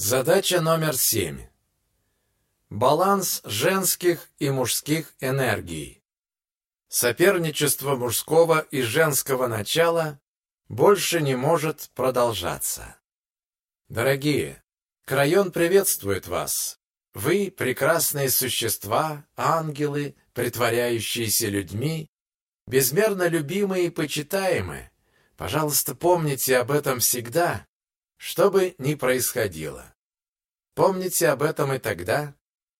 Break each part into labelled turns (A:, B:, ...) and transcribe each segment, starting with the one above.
A: Задача номер семь. Баланс женских и мужских энергий. Соперничество мужского и женского начала больше не может продолжаться. Дорогие, Крайон приветствует вас. Вы прекрасные существа, ангелы, притворяющиеся людьми, безмерно любимые и почитаемые. Пожалуйста, помните об этом всегда что бы ни происходило. Помните об этом и тогда,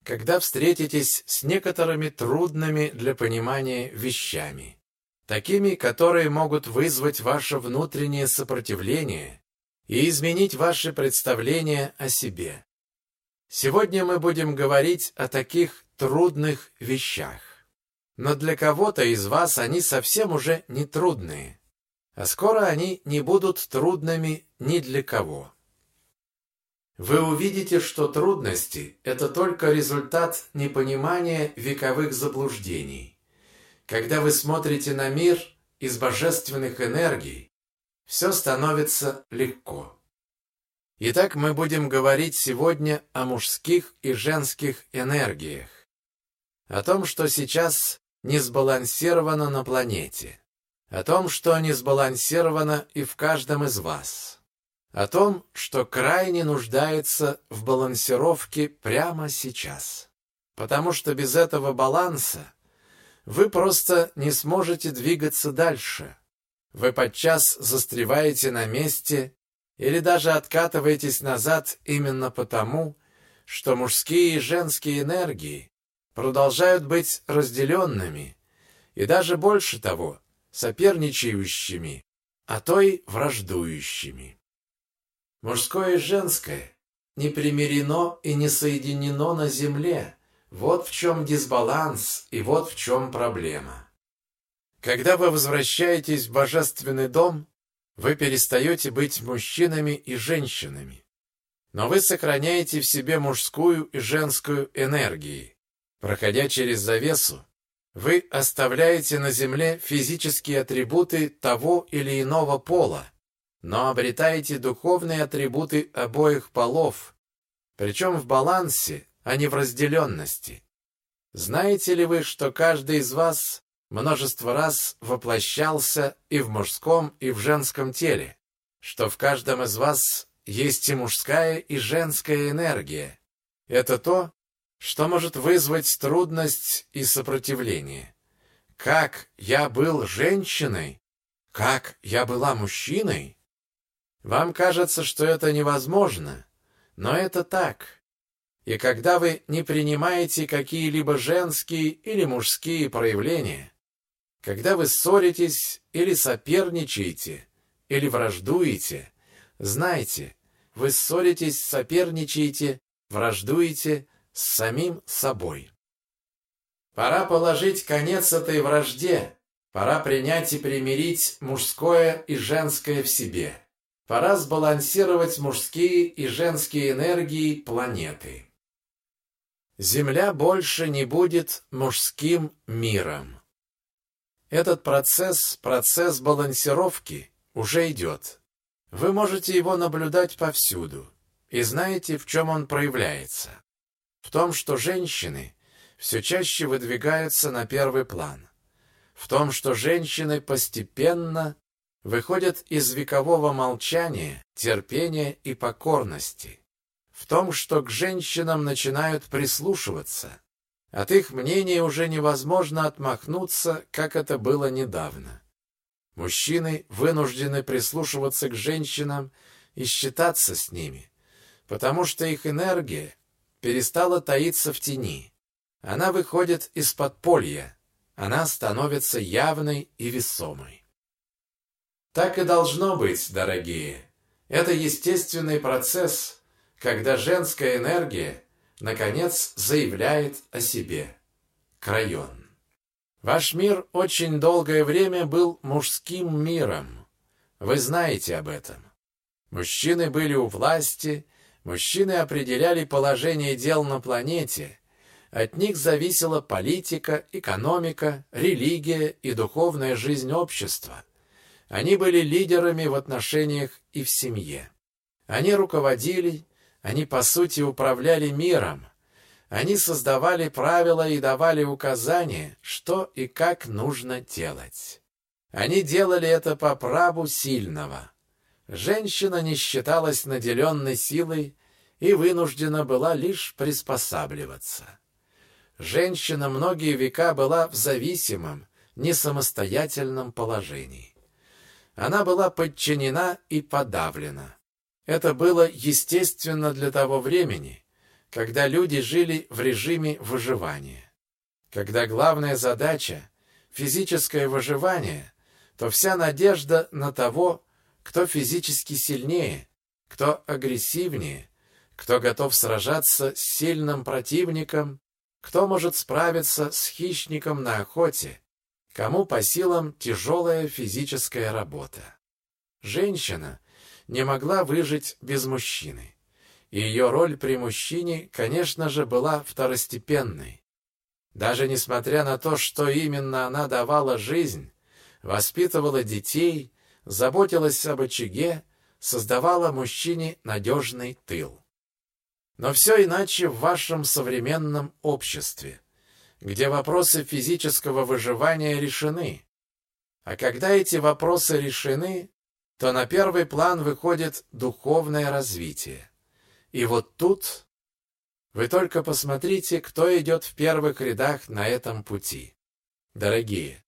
A: когда встретитесь с некоторыми трудными для понимания вещами, такими, которые могут вызвать ваше внутреннее сопротивление и изменить ваши представления о себе. Сегодня мы будем говорить о таких трудных вещах. Но для кого-то из вас они совсем уже не трудные а скоро они не будут трудными ни для кого. Вы увидите, что трудности – это только результат непонимания вековых заблуждений. Когда вы смотрите на мир из божественных энергий, все становится легко. Итак, мы будем говорить сегодня о мужских и женских энергиях, о том, что сейчас не сбалансировано на планете о том, что не сбалансировано и в каждом из вас, о том, что крайне нуждается в балансировке прямо сейчас. Потому что без этого баланса вы просто не сможете двигаться дальше. Вы подчас застреваете на месте или даже откатываетесь назад именно потому, что мужские и женские энергии продолжают быть разделенными, и даже больше того – соперничающими, а то и враждующими. Мужское и женское не примирено и не соединено на земле. Вот в чем дисбаланс и вот в чем проблема. Когда вы возвращаетесь в божественный дом, вы перестаете быть мужчинами и женщинами. Но вы сохраняете в себе мужскую и женскую энергии. Проходя через завесу, вы оставляете на Земле физические атрибуты того или иного пола, но обретаете духовные атрибуты обоих полов, причем в балансе, а не в разделенности. Знаете ли вы, что каждый из вас множество раз воплощался и в мужском, и в женском теле, что в каждом из вас есть и мужская, и женская энергия? Это то, что может вызвать трудность и сопротивление. Как я был женщиной? Как я была мужчиной? Вам кажется, что это невозможно, но это так. И когда вы не принимаете какие-либо женские или мужские проявления, когда вы ссоритесь или соперничаете, или враждуете, знайте, вы ссоритесь, соперничаете, враждуете – с самим собой. Пора положить конец этой вражде, пора принять и примирить мужское и женское в себе. Пора сбалансировать мужские и женские энергии планеты. Земля больше не будет мужским миром. Этот процесс, процесс балансировки, уже идет. Вы можете его наблюдать повсюду и знаете, в чем он проявляется в том, что женщины все чаще выдвигаются на первый план, в том, что женщины постепенно выходят из векового молчания, терпения и покорности, в том, что к женщинам начинают прислушиваться. От их мнения уже невозможно отмахнуться, как это было недавно. Мужчины вынуждены прислушиваться к женщинам и считаться с ними, потому что их энергия перестала таиться в тени. Она выходит из подполья. Она становится явной и весомой. Так и должно быть, дорогие. Это естественный процесс, когда женская энергия, наконец, заявляет о себе. Крайон. Ваш мир очень долгое время был мужским миром. Вы знаете об этом. Мужчины были у власти, Мужчины определяли положение дел на планете. От них зависела политика, экономика, религия и духовная жизнь общества. Они были лидерами в отношениях и в семье. Они руководили, Они, по сути, управляли миром. Они создавали правила и давали указания, что и как нужно делать. Они делали это по праву сильного. Женщина не считалась наделенной силой и вынуждена была лишь приспосабливаться. Женщина многие века была в зависимом, несамостоятельном положении. Она была подчинена и подавлена. Это было естественно для того времени, когда люди жили в режиме выживания. Когда главная задача – физическое выживание, то вся надежда на того, кто физически сильнее, кто агрессивнее, кто готов сражаться с сильным противником, кто может справиться с хищником на охоте, кому по силам тяжелая физическая работа. Женщина не могла выжить без мужчины. И ее роль при мужчине, конечно же, была второстепенной. Даже несмотря на то, что именно она давала жизнь, воспитывала детей, заботилась об очаге, создавала мужчине надежный тыл. Но все иначе в вашем современном обществе, где вопросы физического выживания решены. А когда эти вопросы решены, то на первый план выходит духовное развитие. И вот тут вы только посмотрите, кто идет в первых рядах на этом пути. Дорогие,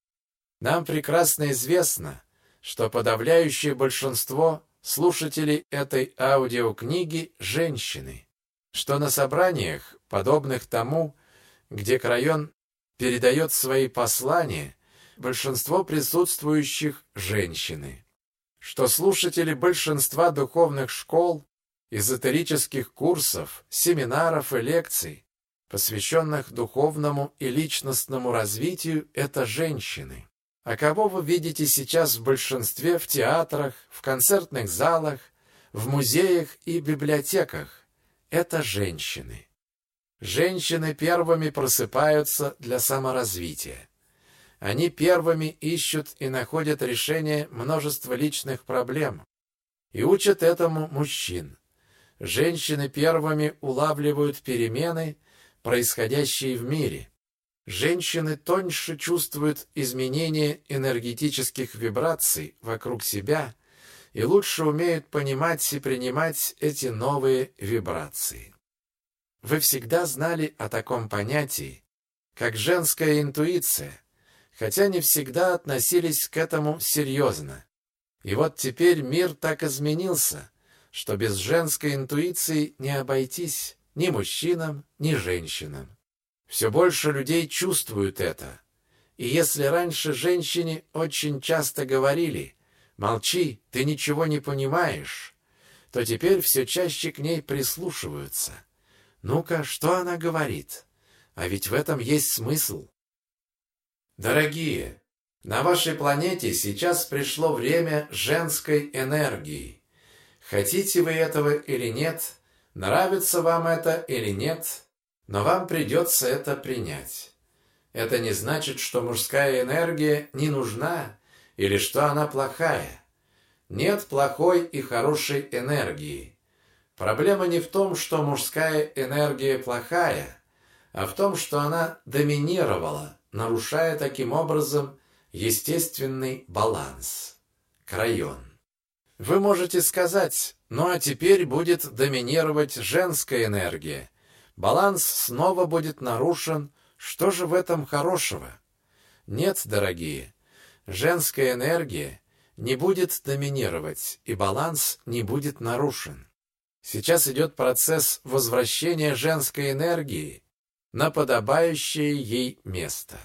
A: нам прекрасно известно, что подавляющее большинство слушателей этой аудиокниги – женщины, что на собраниях, подобных тому, где Крайон передает свои послания, большинство присутствующих – женщины, что слушатели большинства духовных школ, эзотерических курсов, семинаров и лекций, посвященных духовному и личностному развитию – это женщины. А кого вы видите сейчас в большинстве в театрах, в концертных залах, в музеях и библиотеках? Это женщины. Женщины первыми просыпаются для саморазвития. Они первыми ищут и находят решение множества личных проблем и учат этому мужчин. Женщины первыми улавливают перемены, происходящие в мире. Женщины тоньше чувствуют изменения энергетических вибраций вокруг себя и лучше умеют понимать и принимать эти новые вибрации. Вы всегда знали о таком понятии, как женская интуиция, хотя не всегда относились к этому серьезно. И вот теперь мир так изменился, что без женской интуиции не обойтись ни мужчинам, ни женщинам. Все больше людей чувствуют это. И если раньше женщине очень часто говорили «молчи, ты ничего не понимаешь», то теперь все чаще к ней прислушиваются. Ну-ка, что она говорит? А ведь в этом есть смысл. Дорогие, на вашей планете сейчас пришло время женской энергии. Хотите вы этого или нет, нравится вам это или нет, но вам придется это принять. Это не значит, что мужская энергия не нужна или что она плохая. Нет плохой и хорошей энергии. Проблема не в том, что мужская энергия плохая, а в том, что она доминировала, нарушая таким образом естественный баланс. Крайон. Вы можете сказать, ну а теперь будет доминировать женская энергия, Баланс снова будет нарушен. Что же в этом хорошего? Нет, дорогие, женская энергия не будет доминировать, и баланс не будет нарушен. Сейчас идет процесс возвращения женской энергии на подобающее ей место.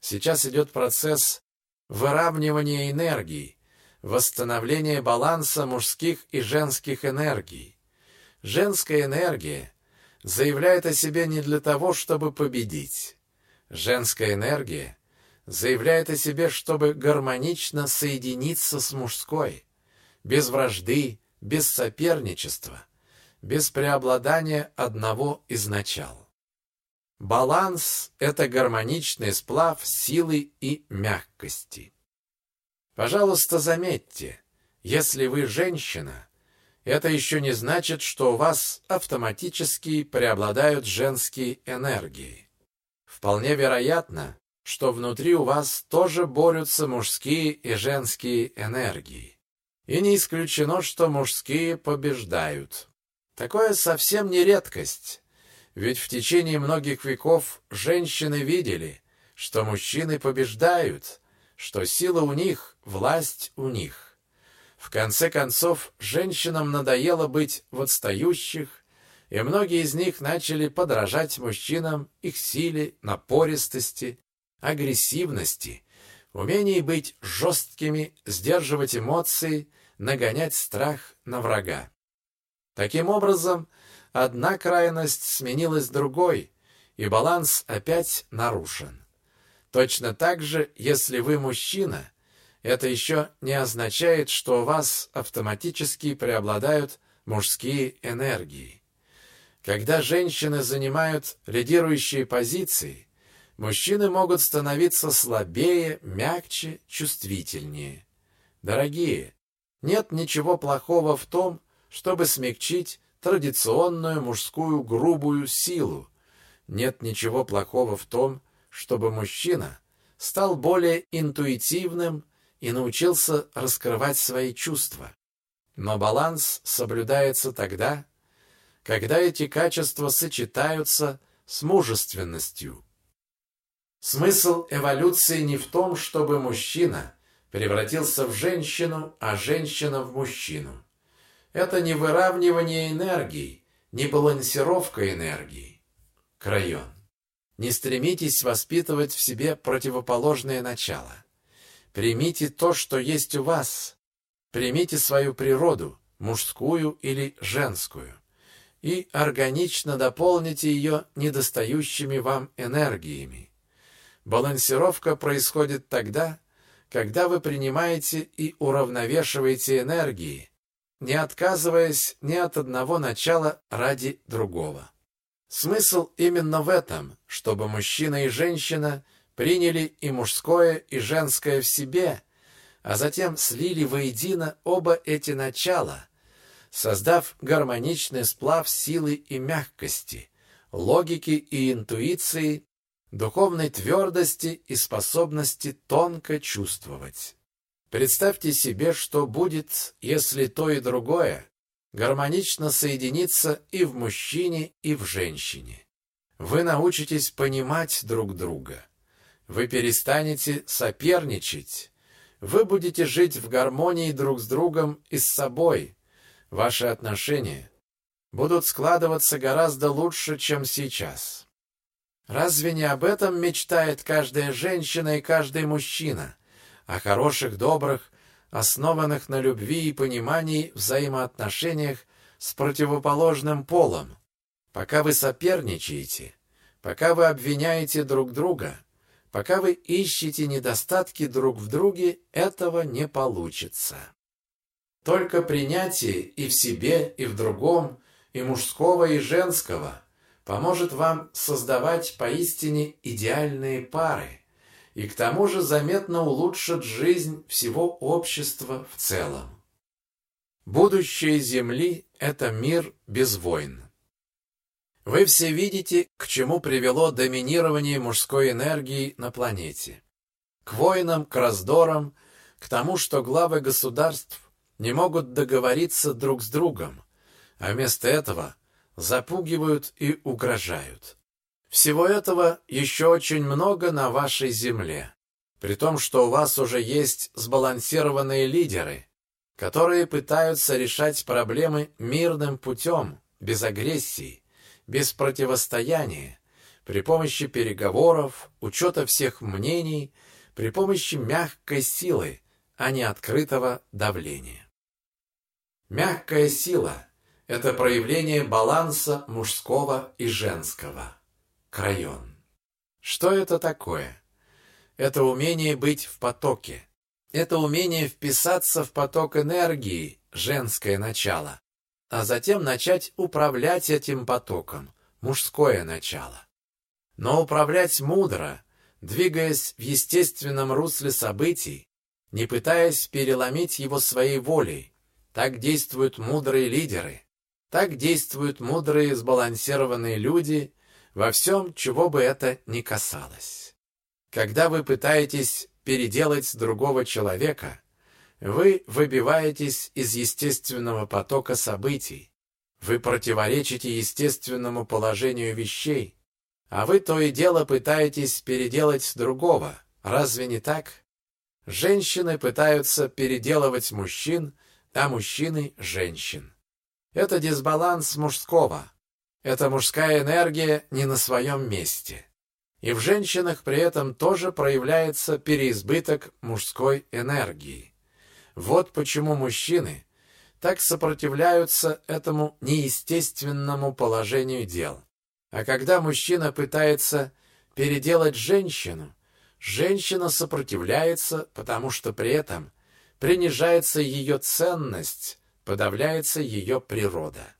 A: Сейчас идет процесс выравнивания энергии, восстановления баланса мужских и женских энергий. Женская энергия заявляет о себе не для того, чтобы победить. Женская энергия заявляет о себе, чтобы гармонично соединиться с мужской, без вражды, без соперничества, без преобладания одного из начал. Баланс – это гармоничный сплав силы и мягкости. Пожалуйста, заметьте, если вы женщина, это еще не значит, что у вас автоматически преобладают женские энергии. Вполне вероятно, что внутри у вас тоже борются мужские и женские энергии. И не исключено, что мужские побеждают. Такое совсем не редкость, ведь в течение многих веков женщины видели, что мужчины побеждают, что сила у них, власть у них. В конце концов, женщинам надоело быть в отстающих, и многие из них начали подражать мужчинам их силе, напористости, агрессивности, умении быть жесткими, сдерживать эмоции, нагонять страх на врага. Таким образом, одна крайность сменилась другой, и баланс опять нарушен. Точно так же, если вы мужчина – это еще не означает, что у вас автоматически преобладают мужские энергии. Когда женщины занимают лидирующие позиции, мужчины могут становиться слабее, мягче, чувствительнее. Дорогие, нет ничего плохого в том, чтобы смягчить традиционную мужскую грубую силу. Нет ничего плохого в том, чтобы мужчина стал более интуитивным, и научился раскрывать свои чувства. Но баланс соблюдается тогда, когда эти качества сочетаются с мужественностью. Смысл эволюции не в том, чтобы мужчина превратился в женщину, а женщина в мужчину. Это не выравнивание энергии, не балансировка энергии. Крайон. Не стремитесь воспитывать в себе противоположное начало. Примите то, что есть у вас. Примите свою природу, мужскую или женскую, и органично дополните ее недостающими вам энергиями. Балансировка происходит тогда, когда вы принимаете и уравновешиваете энергии, не отказываясь ни от одного начала ради другого. Смысл именно в этом, чтобы мужчина и женщина – приняли и мужское, и женское в себе, а затем слили воедино оба эти начала, создав гармоничный сплав силы и мягкости, логики и интуиции, духовной твердости и способности тонко чувствовать. Представьте себе, что будет, если то и другое гармонично соединится и в мужчине, и в женщине. Вы научитесь понимать друг друга. Вы перестанете соперничать. Вы будете жить в гармонии друг с другом и с собой. Ваши отношения будут складываться гораздо лучше, чем сейчас. Разве не об этом мечтает каждая женщина и каждый мужчина? О хороших, добрых, основанных на любви и понимании взаимоотношениях с противоположным полом. Пока вы соперничаете, пока вы обвиняете друг друга – Пока вы ищете недостатки друг в друге, этого не получится. Только принятие и в себе, и в другом, и мужского, и женского поможет вам создавать поистине идеальные пары и к тому же заметно улучшит жизнь всего общества в целом. Будущее Земли – это мир без войн. Вы все видите, к чему привело доминирование мужской энергии на планете. К войнам, к раздорам, к тому, что главы государств не могут договориться друг с другом, а вместо этого запугивают и угрожают. Всего этого еще очень много на вашей земле, при том, что у вас уже есть сбалансированные лидеры, которые пытаются решать проблемы мирным путем, без агрессии, без противостояния, при помощи переговоров, учета всех мнений, при помощи мягкой силы, а не открытого давления. Мягкая сила – это проявление баланса мужского и женского. Крайон. Что это такое? Это умение быть в потоке. Это умение вписаться в поток энергии, женское начало, а затем начать управлять этим потоком, мужское начало. Но управлять мудро, двигаясь в естественном русле событий, не пытаясь переломить его своей волей, Так действуют мудрые лидеры. Так действуют мудрые сбалансированные люди во всем, чего бы это ни касалось. Когда вы пытаетесь переделать другого человека, вы выбиваетесь из естественного потока событий, вы противоречите естественному положению вещей, а вы то и дело пытаетесь переделать другого. Разве не так? Женщины пытаются переделывать мужчин, а мужчины – женщин. Это дисбаланс мужского. Это мужская энергия не на своем месте. И в женщинах при этом тоже проявляется переизбыток мужской энергии. Вот почему мужчины так сопротивляются этому неестественному положению дел. А когда мужчина пытается переделать женщину, женщина сопротивляется, потому что при этом принижается ее ценность, подавляется ее природа.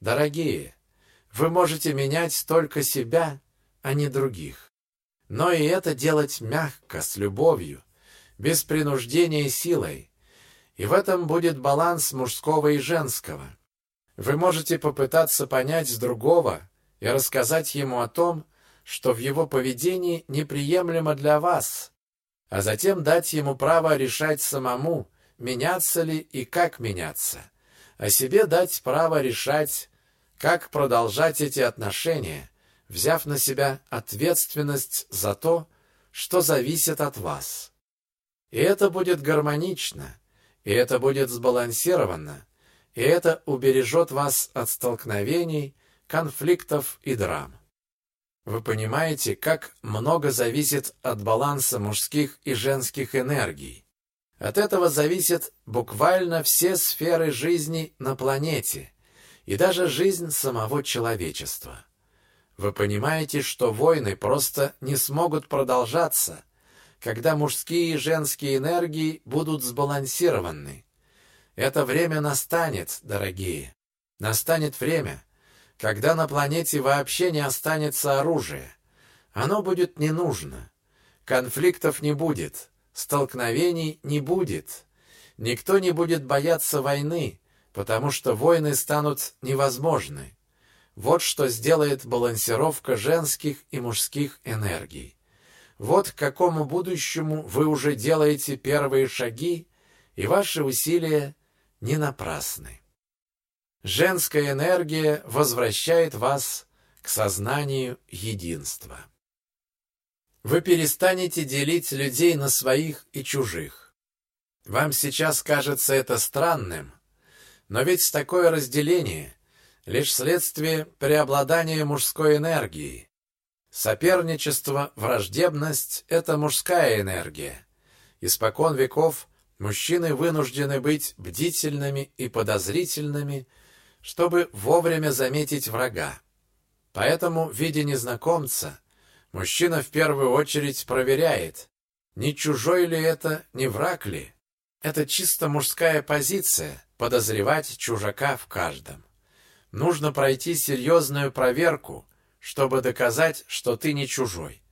A: Дорогие, вы можете менять только себя, а не других. Но и это делать мягко, с любовью, без принуждения силой. И в этом будет баланс мужского и женского. Вы можете попытаться понять другого и рассказать ему о том, что в его поведении неприемлемо для вас, а затем дать ему право решать самому, меняться ли и как меняться, а себе дать право решать, как продолжать эти отношения, взяв на себя ответственность за то, что зависит от вас. И это будет гармонично, и это будет сбалансировано, и это убережет вас от столкновений, конфликтов и драм. Вы понимаете, как много зависит от баланса мужских и женских энергий. От этого зависят буквально все сферы жизни на планете и даже жизнь самого человечества. Вы понимаете, что войны просто не смогут продолжаться, когда мужские и женские энергии будут сбалансированы. Это время настанет, дорогие. Настанет время, когда на планете вообще не останется оружия. Оно будет не нужно. Конфликтов не будет, столкновений не будет. Никто не будет бояться войны, потому что войны станут невозможны. Вот что сделает балансировка женских и мужских энергий. Вот к какому будущему вы уже делаете первые шаги, и ваши усилия не напрасны. Женская энергия возвращает вас к сознанию единства. Вы перестанете делить людей на своих и чужих. Вам сейчас кажется это странным, но ведь такое разделение – лишь следствие преобладания мужской энергии. Соперничество, враждебность – это мужская энергия. Испокон веков мужчины вынуждены быть бдительными и подозрительными – чтобы вовремя заметить врага. Поэтому, видя незнакомца, мужчина в первую очередь проверяет, не чужой ли это, не враг ли. Это чисто мужская позиция – подозревать чужака в каждом. Нужно пройти серьезную проверку, чтобы доказать, что ты не чужой.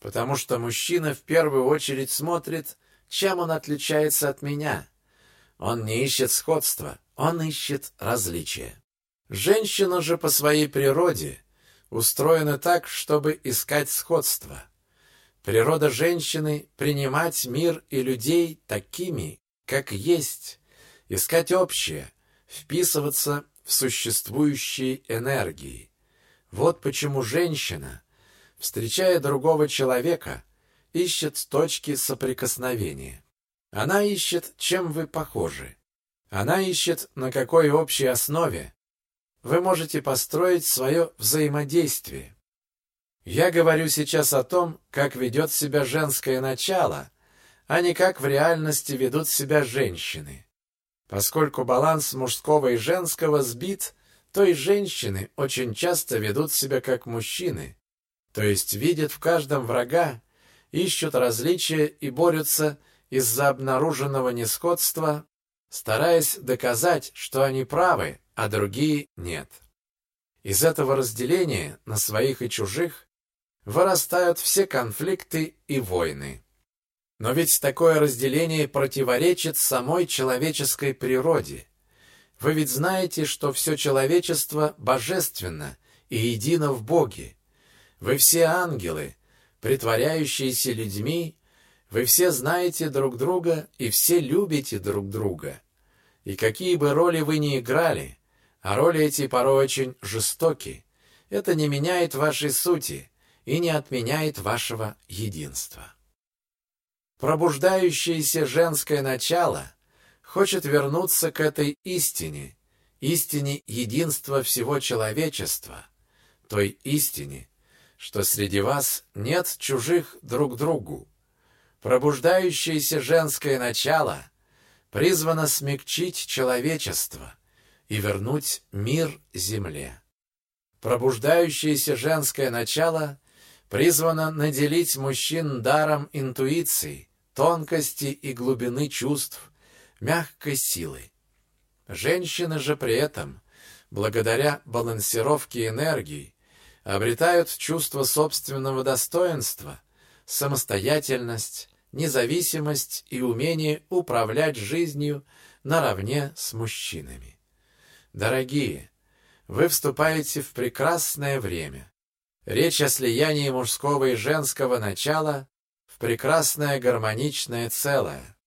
A: Потому что мужчина в первую очередь смотрит, чем он отличается от меня. Он не ищет сходства, он ищет различия. Женщина же по своей природе устроена так, чтобы искать сходство. Природа женщины — принимать мир и людей такими, как есть, искать общее, вписываться в существующие энергии. Вот почему женщина, встречая другого человека, ищет точки соприкосновения. Она ищет, чем вы похожи. Она ищет, на какой общей основе вы можете построить свое взаимодействие. Я говорю сейчас о том, как ведет себя женское начало, а не как в реальности ведут себя женщины. Поскольку баланс мужского и женского сбит, то и женщины очень часто ведут себя как мужчины, то есть видят в каждом врага, ищут различия и борются из-за обнаруженного несходства стараясь доказать, что они правы, а другие нет. Из этого разделения на своих и чужих вырастают все конфликты и войны. Но ведь такое разделение противоречит самой человеческой природе. Вы ведь знаете, что все человечество божественно и едино в Боге. Вы все ангелы, притворяющиеся людьми, вы все знаете друг друга и все любите друг друга. И какие бы роли вы ни играли, а роли эти порой очень жестоки, это не меняет вашей сути и не отменяет вашего единства. Пробуждающееся женское начало хочет вернуться к этой истине, истине единства всего человечества, той истине, что среди вас нет чужих друг другу. Пробуждающееся женское начало призвано смягчить человечество и вернуть мир земле. Пробуждающееся женское начало призвано наделить мужчин даром интуиции, тонкости и глубины чувств, мягкой силой. Женщины же при этом, благодаря балансировке энергии, обретают чувство собственного достоинства, самостоятельность, независимость и умение управлять жизнью наравне с мужчинами. Дорогие, вы вступаете в прекрасное время. Речь о слиянии мужского и женского начала в прекрасное гармоничное целое.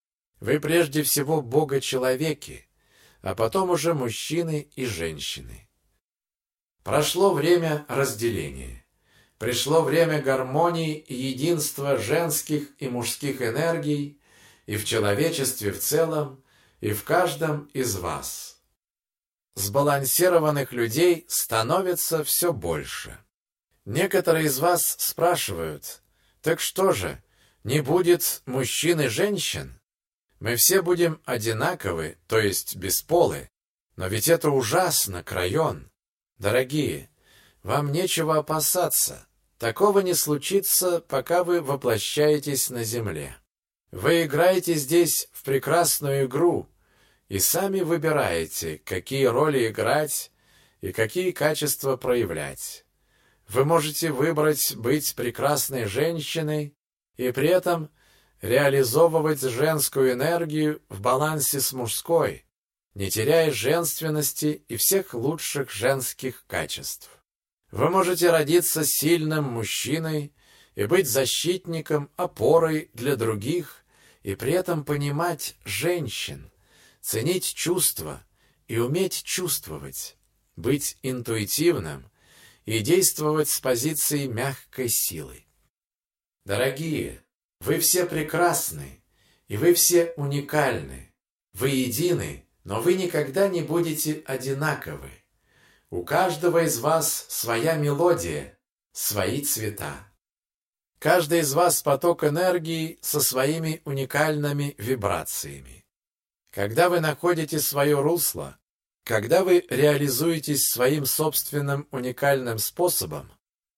A: Вы прежде всего Бога-человеки, а потом уже мужчины и женщины. Прошло время разделения. Пришло время гармонии и единства женских и мужских энергий и в человечестве в целом, и в каждом из вас. Сбалансированных людей становится все больше. Некоторые из вас спрашивают, так что же, не будет мужчин и женщин? Мы все будем одинаковы, то есть бесполы. Но ведь это ужасно, Крайон. Дорогие, вам нечего опасаться. Такого не случится, пока вы воплощаетесь на земле. Вы играете здесь в прекрасную игру и сами выбираете, какие роли играть и какие качества проявлять. Вы можете выбрать быть прекрасной женщиной и при этом реализовывать женскую энергию в балансе с мужской, не теряя женственности и всех лучших женских качеств. Вы можете родиться сильным мужчиной и быть защитником, опорой для других, и при этом понимать женщин, ценить чувства и уметь чувствовать, быть интуитивным и действовать с позиции мягкой силы. Дорогие, вы все прекрасны, и вы все уникальны. Вы едины, но вы никогда не будете одинаковы. У каждого из вас своя мелодия, свои цвета. Каждый из вас поток энергии со своими уникальными вибрациями. Когда вы находите свое русло, когда вы реализуетесь своим собственным уникальным способом,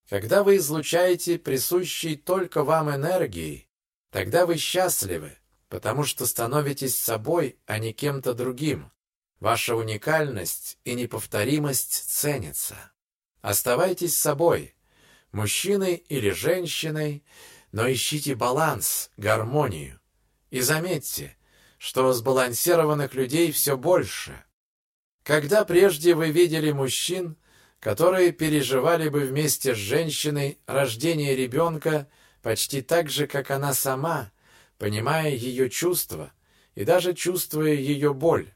A: когда вы излучаете присущей только вам энергии, Тогда вы счастливы, потому что становитесь собой, а не кем-то другим. Ваша уникальность и неповторимость ценятся. Оставайтесь собой, мужчиной или женщиной, но ищите баланс, гармонию. И заметьте, что сбалансированных людей все больше. Когда прежде вы видели мужчин, которые переживали бы вместе с женщиной рождение ребенка почти так же, как она сама, понимая ее чувства и даже чувствуя ее боль.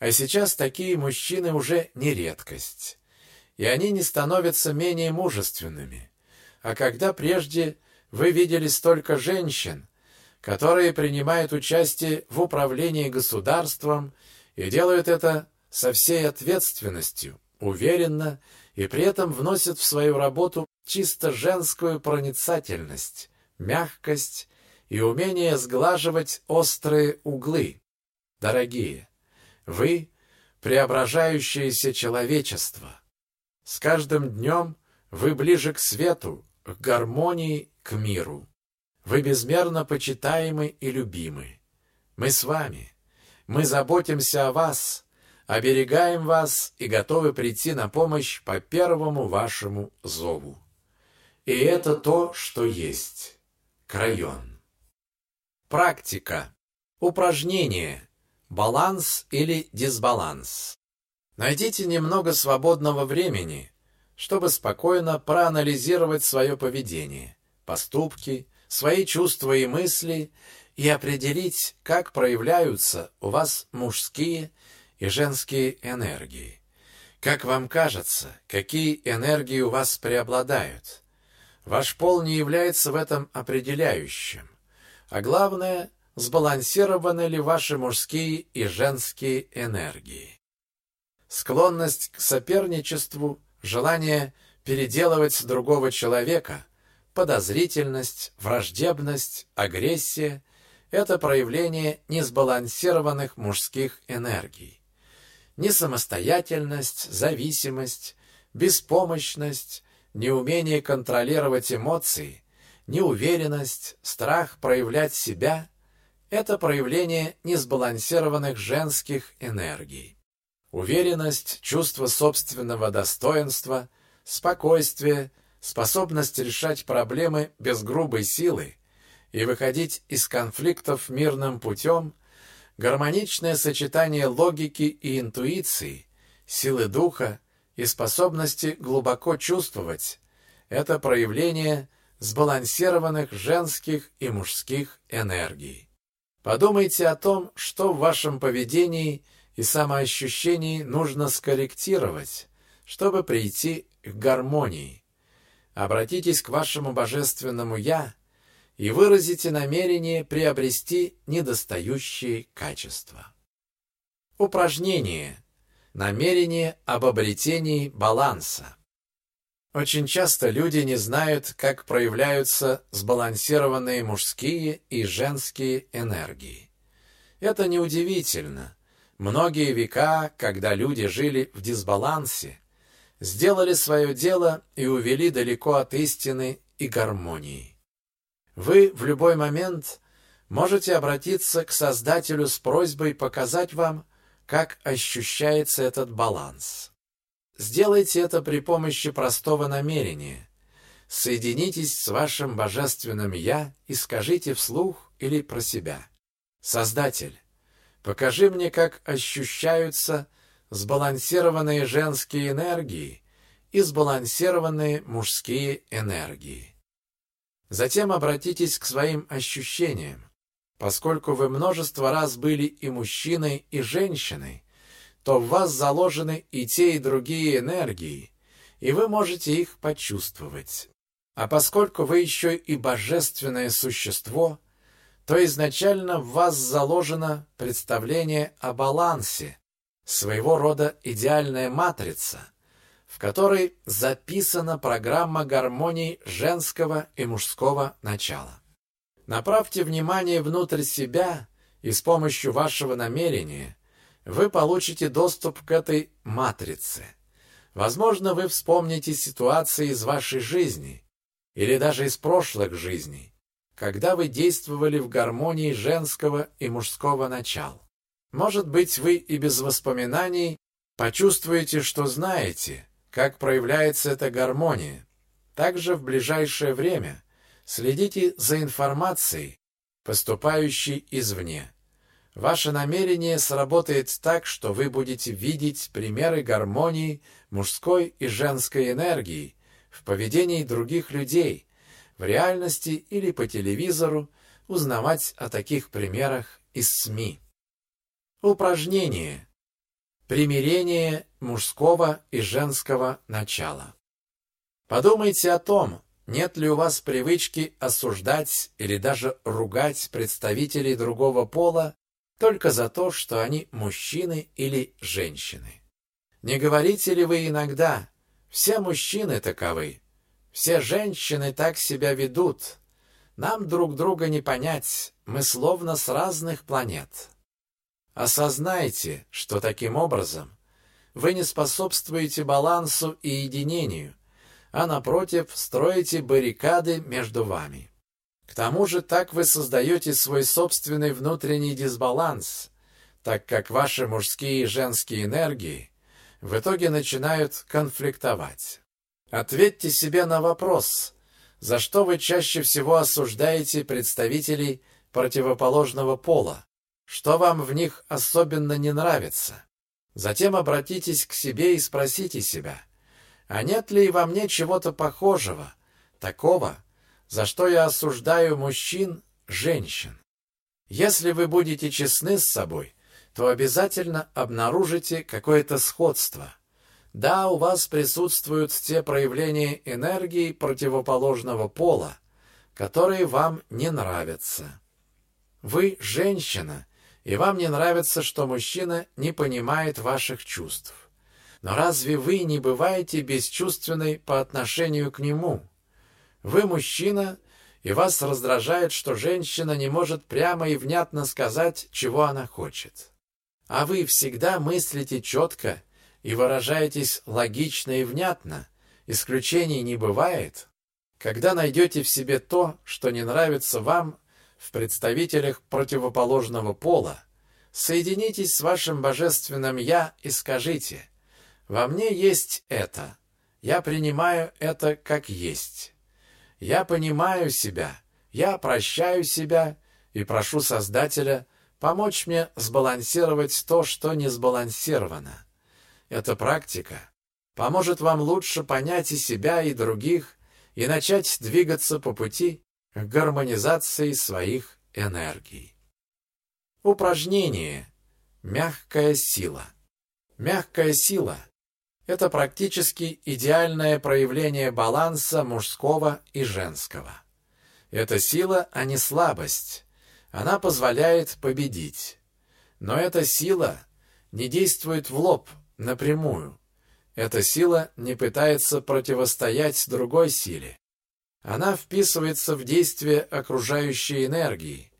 A: А сейчас такие мужчины уже не редкость. И они не становятся менее мужественными. А когда прежде вы видели столько женщин, которые принимают участие в управлении государством и делают это со всей ответственностью, уверенно и при этом вносят в свою работу чисто женскую проницательность, мягкость и умение сглаживать острые углы. Дорогие, вы — преображающееся человечество. С каждым днем вы ближе к свету, к гармонии, к миру. Вы безмерно почитаемы и любимы. Мы с вами. Мы заботимся о вас, оберегаем вас и готовы прийти на помощь по первому вашему зову. И это то, что есть. Крайон. Практика. Упражнение. Баланс или дисбаланс. Найдите немного свободного времени, чтобы спокойно проанализировать свое поведение, поступки, свои чувства и мысли и определить, как проявляются у вас мужские и женские энергии. Как вам кажется, какие энергии у вас преобладают? Ваш пол не является в этом определяющим. А главное, сбалансированы ли ваши мужские и женские энергии. Склонность к соперничеству, желание переделывать другого человека, подозрительность, враждебность, агрессия – это проявление несбалансированных мужских энергий. Несамостоятельность, зависимость, беспомощность, неумение контролировать эмоции, неуверенность, страх проявлять себя – это проявление несбалансированных женских энергий. Уверенность, чувство собственного достоинства, спокойствие, способность решать проблемы без грубой силы и выходить из конфликтов мирным путем, гармоничное сочетание логики и интуиции, силы духа и способности глубоко чувствовать – это проявление сбалансированных женских и мужских энергий. Подумайте о том, что в вашем поведении – и самоощущений нужно скорректировать, чтобы прийти к гармонии. Обратитесь к вашему божественному «Я» и выразите намерение приобрести недостающие качества. Упражнение. Намерение об обретении баланса. Очень часто люди не знают, как проявляются сбалансированные мужские и женские энергии. Это неудивительно – Многие века, когда люди жили в дисбалансе, сделали свое дело и увели далеко от истины и гармонии. Вы в любой момент можете обратиться к Создателю с просьбой показать вам, как ощущается этот баланс. Сделайте это при помощи простого намерения. Соединитесь с вашим божественным «Я» и скажите вслух или про себя. «Создатель, Покажи мне, как ощущаются сбалансированные женские энергии и сбалансированные мужские энергии. Затем обратитесь к своим ощущениям. Поскольку вы множество раз были и мужчиной, и женщиной, то в вас заложены и те, и другие энергии, и вы можете их почувствовать. А поскольку вы еще и божественное существо – то изначально в вас заложено представление о балансе, своего рода идеальная матрица, которой записана программа гармонии женского и мужского начала. Направьте внимание внутрь себя, и с помощью вашего намерения вы получите доступ к этой матрице. Возможно, вы вспомните ситуации из вашей жизни или даже из прошлых жизней, когда вы действовали в гармонии женского и мужского начал. Может быть, вы и без воспоминаний почувствуете, что знаете, как проявляется эта гармония. Также в ближайшее время следите за информацией, поступающей извне. Ваше намерение сработает так, что вы будете видеть примеры гармонии мужской и женской энергии в поведении других людей – в реальности или по телевизору узнавать о таких примерах из СМИ. Упражнение. Примирение мужского и женского начала. Подумайте о том, нет ли у вас привычки осуждать или даже ругать представителей другого пола только за то, что они мужчины или женщины. Не говорите ли вы иногда «все мужчины таковы», все женщины так себя ведут. Нам друг друга не понять, мы словно с разных планет. Осознайте, что таким образом вы не способствуете балансу и единению, а напротив строите баррикады между вами. К тому же так вы создаете свой собственный внутренний дисбаланс, так как ваши мужские и женские энергии в итоге начинают конфликтовать. Ответьте себе на вопрос, за что вы чаще всего осуждаете представителей противоположного пола? Что вам в них особенно не нравится? Затем обратитесь к себе и спросите себя, а нет ли во мне чего-то похожего, такого, за что я осуждаю мужчин, женщин. Если вы будете честны с собой, то обязательно обнаружите какое-то сходство. Да, у вас присутствуют те проявления энергии противоположного пола, которые вам не нравятся. Вы женщина, и вам не нравится, что мужчина не понимает ваших чувств. Но разве вы не бываете бесчувственной по отношению к нему? Вы мужчина, и вас раздражает, что женщина не может прямо и внятно сказать, чего она хочет. А вы всегда мыслите четко и выражаетесь логично и внятно, исключений не бывает. Когда найдете в себе то, что не нравится вам в представителях противоположного пола, соединитесь с вашим божественным «Я» и скажите «Во мне есть это, я принимаю это как есть». Я понимаю себя, я прощаю себя и прошу Создателя помочь мне сбалансировать то, что не сбалансировано. Эта практика поможет вам лучше понять и себя, и других, и начать двигаться по пути к гармонизации своих энергий. Упражнение. Мягкая сила. Мягкая сила – это практически идеальное проявление баланса мужского и женского. Это сила, а не слабость. Она позволяет победить. Но эта сила не действует в лоб, напрямую. Эта сила не пытается противостоять другой силе. Она вписывается в действие окружающей энергии.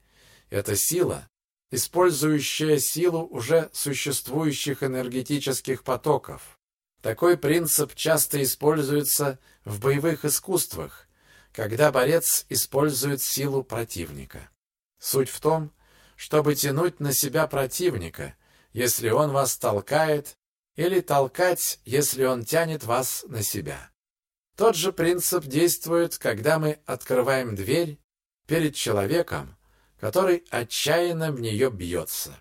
A: Эта сила, использующая силу уже существующих энергетических потоков. Такой принцип часто используется в боевых искусствах, когда борец использует силу противника. Суть в том, чтобы тянуть на себя противника, если он вас толкает, или толкать, если он тянет вас на себя. Тот же принцип действует, когда мы открываем дверь перед человеком, который отчаянно в нее бьется.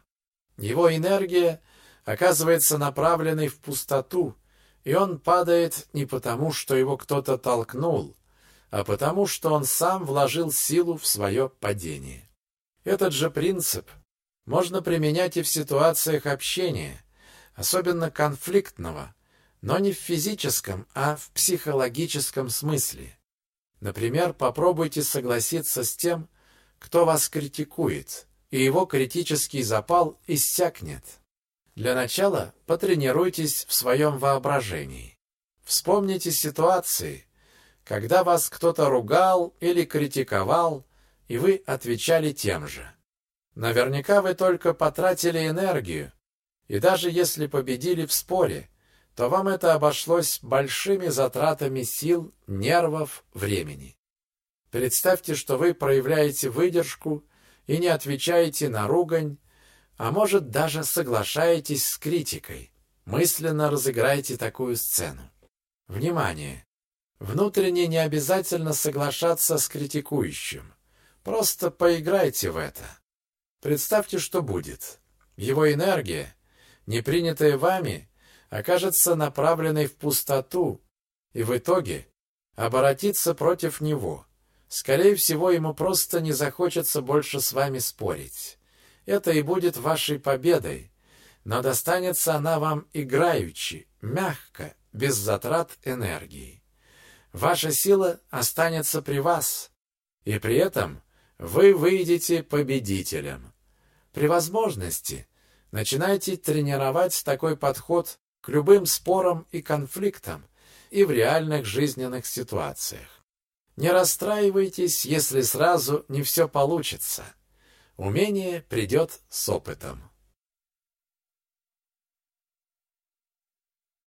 A: Его энергия оказывается направленной в пустоту, и он падает не потому, что его кто-то толкнул, а потому, что он сам вложил силу в свое падение. Этот же принцип можно применять и в ситуациях общения, особенно конфликтного, но не в физическом, а в психологическом смысле. Например, попробуйте согласиться с тем, кто вас критикует, и его критический запал иссякнет. Для начала потренируйтесь в своем воображении. Вспомните ситуации, когда вас кто-то ругал или критиковал, и вы отвечали тем же. Наверняка вы только потратили энергию, и даже если победили в споре, то вам это обошлось большими затратами сил, нервов, времени. Представьте, что вы проявляете выдержку и не отвечаете на ругань, а может даже соглашаетесь с критикой. Мысленно разыграйте такую сцену. Внимание! Внутренне не обязательно соглашаться с критикующим. Просто поиграйте в это. Представьте, что будет. Его энергия, не принятая вами, окажется направленной в пустоту и в итоге обратится против него. Скорее всего, ему просто не захочется больше с вами спорить. Это и будет вашей победой, но достанется она вам играючи, мягко, без затрат энергии. Ваша сила останется при вас, и при этом вы выйдете победителем. При возможности начинайте тренировать такой подход к любым спорам и конфликтам и в реальных жизненных ситуациях. Не расстраивайтесь, если сразу не все получится – Умение придет с опытом.